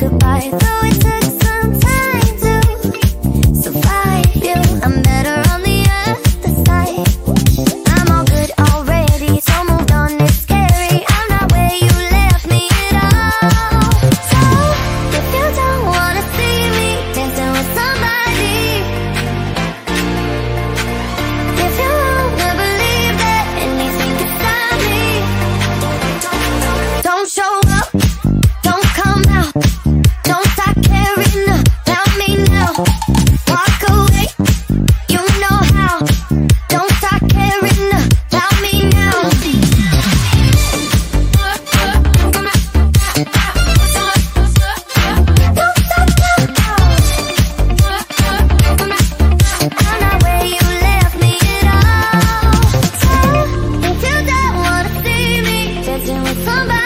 goodbye, though it took. somebody